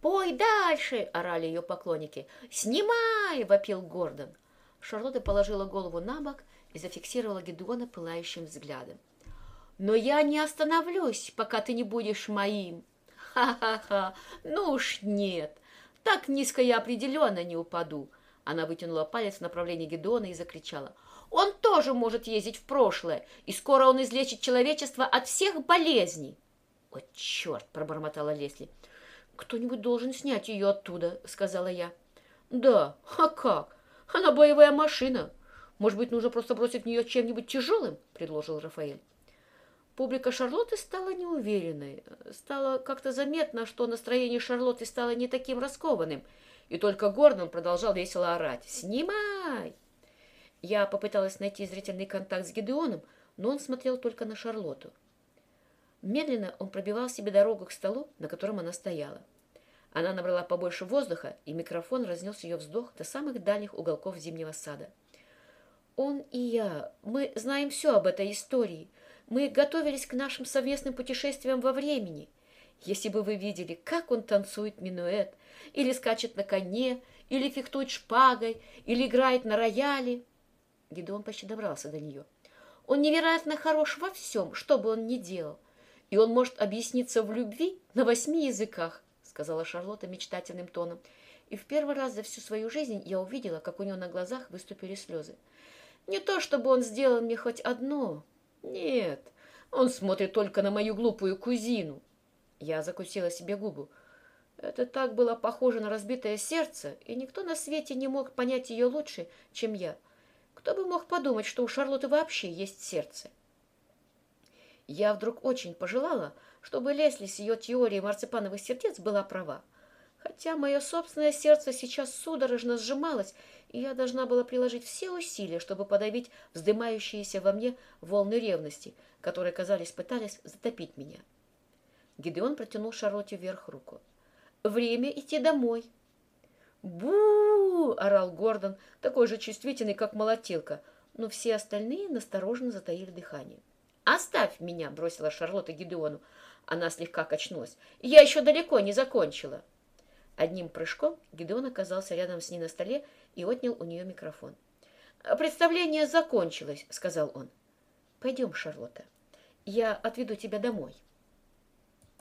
«Пой дальше!» – орали ее поклонники. «Снимай!» – вопил Гордон. Шарлотта положила голову на бок и зафиксировала Гедеона пылающим взглядом. «Но я не остановлюсь, пока ты не будешь моим!» «Ха-ха-ха! Ну уж нет! Так низко я определенно не упаду!» Она вытянула палец в направлении Гедеона и закричала. «Он тоже может ездить в прошлое, и скоро он излечит человечество от всех болезней!» «О, черт!» – пробормотала Лесли. «Кто-нибудь должен снять ее оттуда», – сказала я. «Да, а как? Она боевая машина. Может быть, нужно просто бросить в нее чем-нибудь тяжелым?» – предложил Рафаэль. Публика Шарлотты стала неуверенной. Стало как-то заметно, что настроение Шарлотты стало не таким раскованным. И только Гордон продолжал весело орать. «Снимай!» Я попыталась найти зрительный контакт с Гедеоном, но он смотрел только на Шарлотту. Медленно он пробивал себе дорогу к столу, на котором она стояла. Она набрала побольше воздуха, и микрофон разнес ее вздох до самых дальних уголков зимнего сада. «Он и я, мы знаем все об этой истории. Мы готовились к нашим совместным путешествиям во времени. Если бы вы видели, как он танцует минуэт, или скачет на коне, или фехтует шпагой, или играет на рояле. Гидеон почти добрался до нее. Он невероятно хорош во всем, что бы он ни делал. И он может объясниться в любви на восьми языках, сказала Шарлотта мечтательным тоном. И в первый раз за всю свою жизнь я увидела, как у него на глазах выступили слезы. Не то, чтобы он сделал мне хоть одно, нет, он смотрит только на мою глупую кузину. Я закусила себе губу. Это так было похоже на разбитое сердце, и никто на свете не мог понять ее лучше, чем я. Кто бы мог подумать, что у Шарлотты вообще есть сердце? Я вдруг очень пожелала, чтобы Лесли с ее теорией марципановых сердец была права. Хотя мое собственное сердце сейчас судорожно сжималось, и я должна была приложить все усилия, чтобы подавить вздымающиеся во мне волны ревности, которые, казались, пытались затопить меня. Гидеон протянул Шарлотте вверх руку. «Время идти домой!» бу орал Гордон, такой же чувствительный, как молотилка, но все остальные настороженно затаили дыхание. «Оставь меня!» — бросила Шарлотта Гидеону. Она слегка качнулась. «Я еще далеко не закончила!» Одним прыжком Гидеон оказался рядом с ней на столе и отнял у нее микрофон. «Представление закончилось», — сказал он. «Пойдем, Шарлотта. Я отведу тебя домой».